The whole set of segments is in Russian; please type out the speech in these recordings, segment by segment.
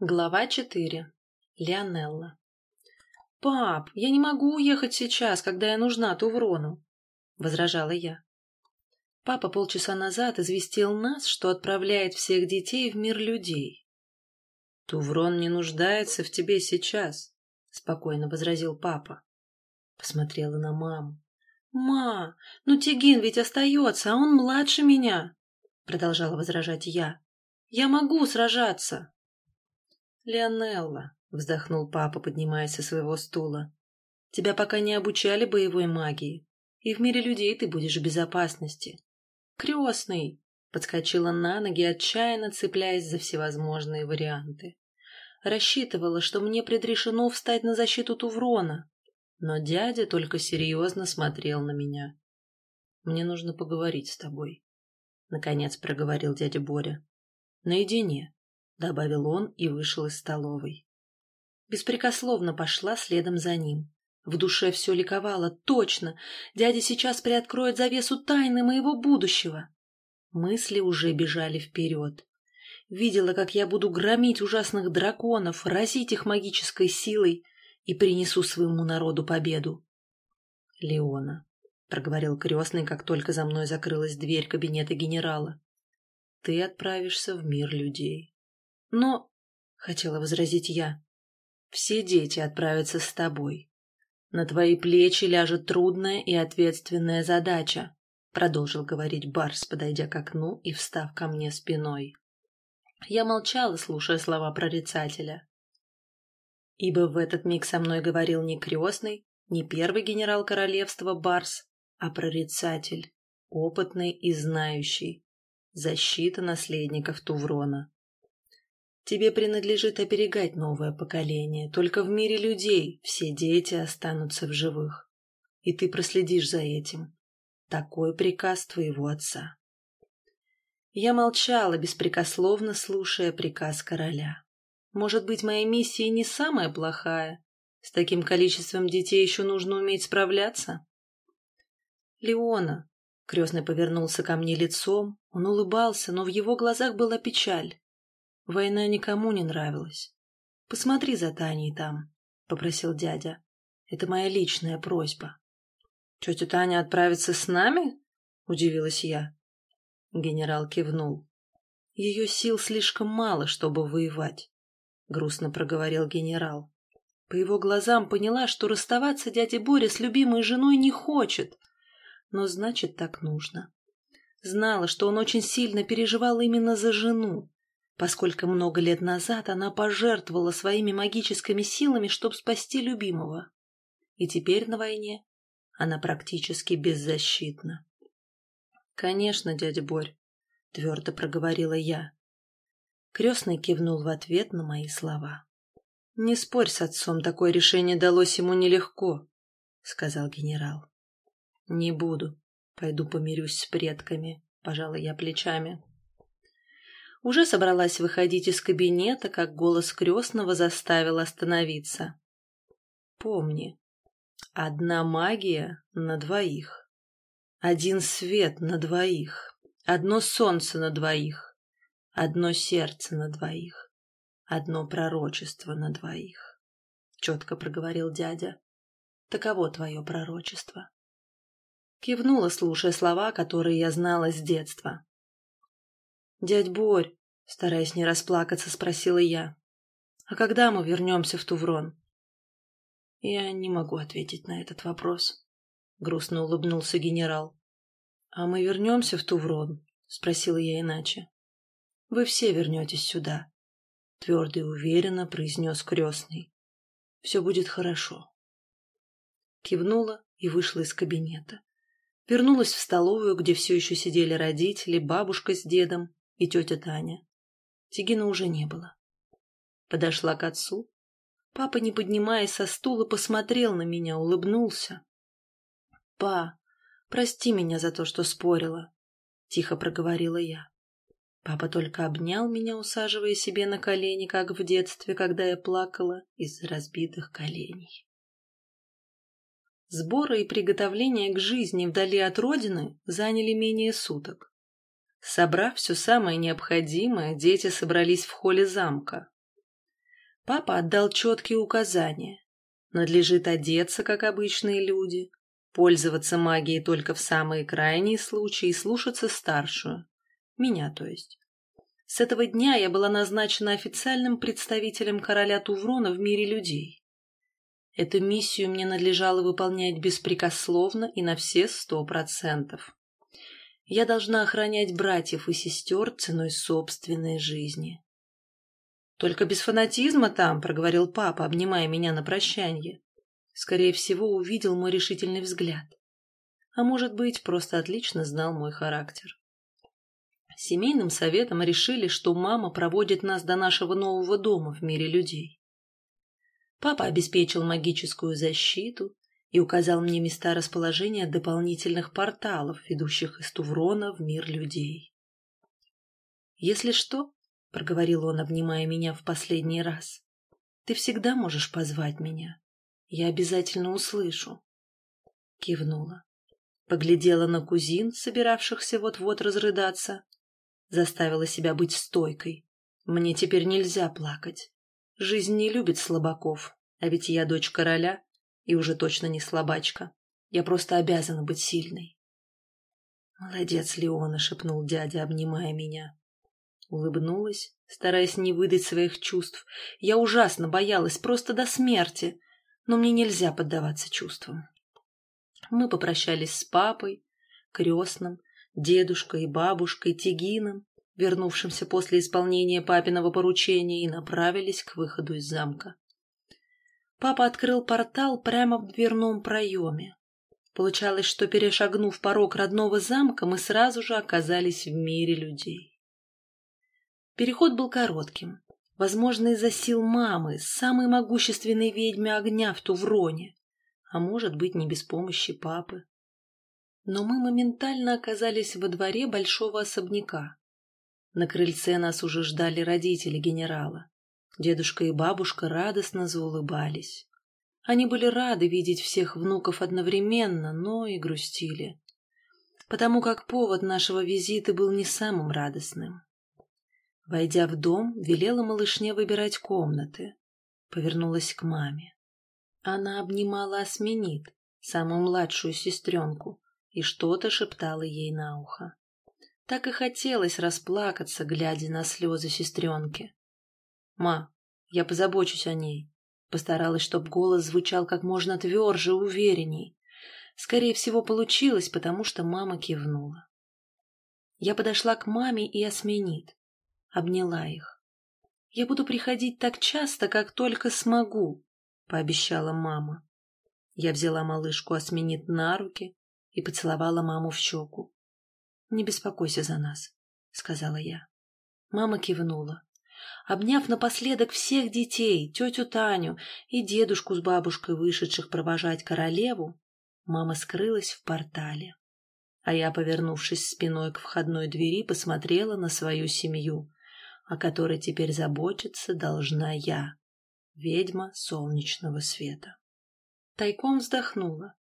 Глава 4. Леонелла. «Пап, я не могу уехать сейчас, когда я нужна Туврону», — возражала я. Папа полчаса назад известил нас, что отправляет всех детей в мир людей. «Туврон не нуждается в тебе сейчас», — спокойно возразил папа. Посмотрела на маму. «Ма, ну Тигин ведь остается, а он младше меня», — продолжала возражать я. «Я могу сражаться». «Леонелла», — вздохнул папа, поднимаясь со своего стула, — «тебя пока не обучали боевой магии, и в мире людей ты будешь в безопасности». «Крестный!» — подскочила на ноги, отчаянно цепляясь за всевозможные варианты. Рассчитывала, что мне предрешено встать на защиту Туврона, но дядя только серьезно смотрел на меня. «Мне нужно поговорить с тобой», — наконец проговорил дядя Боря. «Наедине». — добавил он и вышел из столовой. Беспрекословно пошла следом за ним. В душе все ликовало. Точно! Дядя сейчас приоткроет завесу тайны моего будущего. Мысли уже бежали вперед. Видела, как я буду громить ужасных драконов, разить их магической силой и принесу своему народу победу. — Леона, — проговорил крестный, как только за мной закрылась дверь кабинета генерала, — ты отправишься в мир людей. Но, — хотела возразить я, — все дети отправятся с тобой. На твои плечи ляжет трудная и ответственная задача, — продолжил говорить Барс, подойдя к окну и встав ко мне спиной. Я молчала, слушая слова прорицателя. Ибо в этот миг со мной говорил не крестный, не первый генерал королевства Барс, а прорицатель, опытный и знающий, защита наследников Туврона. Тебе принадлежит оберегать новое поколение. Только в мире людей все дети останутся в живых. И ты проследишь за этим. Такой приказ твоего отца. Я молчала, беспрекословно слушая приказ короля. Может быть, моя миссия не самая плохая. С таким количеством детей еще нужно уметь справляться. Леона, крестный повернулся ко мне лицом, он улыбался, но в его глазах была печаль. Война никому не нравилась. Посмотри за Таней там, — попросил дядя. Это моя личная просьба. Тетя Таня отправится с нами? — удивилась я. Генерал кивнул. Ее сил слишком мало, чтобы воевать, — грустно проговорил генерал. По его глазам поняла, что расставаться дядя Боря с любимой женой не хочет. Но значит, так нужно. Знала, что он очень сильно переживал именно за жену, поскольку много лет назад она пожертвовала своими магическими силами, чтобы спасти любимого. И теперь на войне она практически беззащитна. «Конечно, дядя Борь», — твердо проговорила я. Крестный кивнул в ответ на мои слова. «Не спорь с отцом, такое решение далось ему нелегко», — сказал генерал. «Не буду. Пойду помирюсь с предками», — пожала я плечами. Уже собралась выходить из кабинета, как голос крестного заставил остановиться. «Помни, одна магия на двоих, один свет на двоих, одно солнце на двоих, одно сердце на двоих, одно пророчество на двоих», — четко проговорил дядя. «Таково твое пророчество». Кивнула, слушая слова, которые я знала с детства. «Дядь Борь», — стараясь не расплакаться, спросила я, «а когда мы вернемся в Туврон?» «Я не могу ответить на этот вопрос», — грустно улыбнулся генерал. «А мы вернемся в Туврон?» — спросила я иначе. «Вы все вернетесь сюда», — твердо и уверенно произнес крестный. «Все будет хорошо». Кивнула и вышла из кабинета. Вернулась в столовую, где все еще сидели родители, бабушка с дедом, и тетя Таня. Тигина уже не было. Подошла к отцу. Папа, не поднимаясь со стула, посмотрел на меня, улыбнулся. — Па, прости меня за то, что спорила, — тихо проговорила я. Папа только обнял меня, усаживая себе на колени, как в детстве, когда я плакала из разбитых коленей. Сборы и приготовления к жизни вдали от родины заняли менее суток. Собрав все самое необходимое, дети собрались в холле замка. Папа отдал четкие указания. Надлежит одеться, как обычные люди, пользоваться магией только в самые крайние случаи и слушаться старшую. Меня, то есть. С этого дня я была назначена официальным представителем короля Туврона в мире людей. Эту миссию мне надлежало выполнять беспрекословно и на все сто процентов. Я должна охранять братьев и сестер ценой собственной жизни. «Только без фанатизма там», — проговорил папа, обнимая меня на прощанье. Скорее всего, увидел мой решительный взгляд. А может быть, просто отлично знал мой характер. Семейным советом решили, что мама проводит нас до нашего нового дома в мире людей. Папа обеспечил магическую защиту и указал мне места расположения дополнительных порталов, ведущих из Туврона в мир людей. «Если что, — проговорил он, обнимая меня в последний раз. «Ты всегда можешь позвать меня. Я обязательно услышу». Кивнула. Поглядела на кузин, собиравшихся вот-вот разрыдаться. Заставила себя быть стойкой. Мне теперь нельзя плакать. Жизнь не любит слабаков, а ведь я дочь короля и уже точно не слабачка. Я просто обязана быть сильной. «Молодец, Леона», — шепнул дядя, обнимая меня. Улыбнулась, стараясь не выдать своих чувств. Я ужасно боялась, просто до смерти. Но мне нельзя поддаваться чувствам. Мы попрощались с папой, крестным, дедушкой и бабушкой Тигином, вернувшимся после исполнения папиного поручения, и направились к выходу из замка. Папа открыл портал прямо в дверном проеме. Получалось, что, перешагнув порог родного замка, мы сразу же оказались в мире людей. Переход был коротким. Возможно, из-за сил мамы, самой могущественной ведьмы огня в Тувроне. А может быть, не без помощи папы. Но мы моментально оказались во дворе большого особняка. На крыльце нас уже ждали родители генерала. Дедушка и бабушка радостно заулыбались. Они были рады видеть всех внуков одновременно, но и грустили. Потому как повод нашего визита был не самым радостным. Войдя в дом, велела малышне выбирать комнаты. Повернулась к маме. Она обнимала Осменит, самую младшую сестренку, и что-то шептала ей на ухо. Так и хотелось расплакаться, глядя на слезы сестренки. «Ма, я позабочусь о ней». Постаралась, чтобы голос звучал как можно тверже, уверенней. Скорее всего, получилось, потому что мама кивнула. Я подошла к маме и Осменит обняла их. «Я буду приходить так часто, как только смогу», — пообещала мама. Я взяла малышку Осменит на руки и поцеловала маму в щеку. «Не беспокойся за нас», — сказала я. Мама кивнула. Обняв напоследок всех детей, тетю Таню и дедушку с бабушкой, вышедших провожать королеву, мама скрылась в портале. А я, повернувшись спиной к входной двери, посмотрела на свою семью, о которой теперь заботиться должна я, ведьма солнечного света. Тайком вздохнула.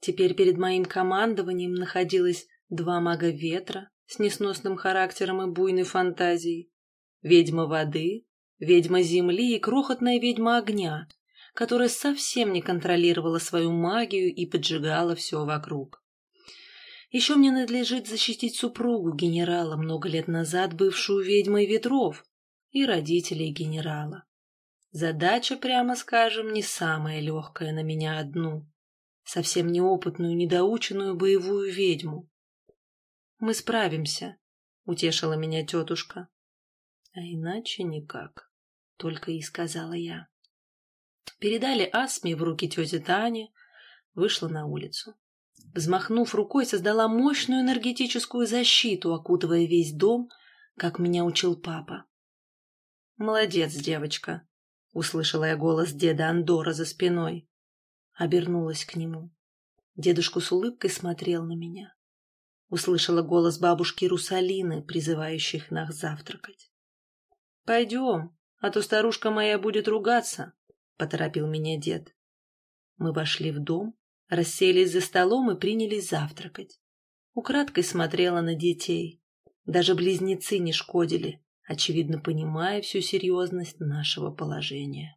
Теперь перед моим командованием находилось два мага ветра с несносным характером и буйной фантазией, ведьма воды, ведьма земли и крохотная ведьма огня, которая совсем не контролировала свою магию и поджигала все вокруг. Еще мне надлежит защитить супругу генерала, много лет назад бывшую ведьмой ветров, и родителей генерала. Задача, прямо скажем, не самая легкая на меня одну. Совсем неопытную, недоученную боевую ведьму. «Мы справимся», — утешила меня тетушка. «А иначе никак», — только и сказала я. Передали Асме в руки тети Тане, вышла на улицу. Взмахнув рукой, создала мощную энергетическую защиту, окутывая весь дом, как меня учил папа. «Молодец, девочка!» — услышала я голос деда Андора за спиной. Обернулась к нему. Дедушка с улыбкой смотрел на меня. Услышала голос бабушки Русалины, призывающих нас завтракать. «Пойдем, а то старушка моя будет ругаться», — поторопил меня дед. Мы вошли в дом, Расселись за столом и принялись завтракать. Украдкой смотрела на детей. Даже близнецы не шкодили. очевидно понимая всю серьезность нашего положения.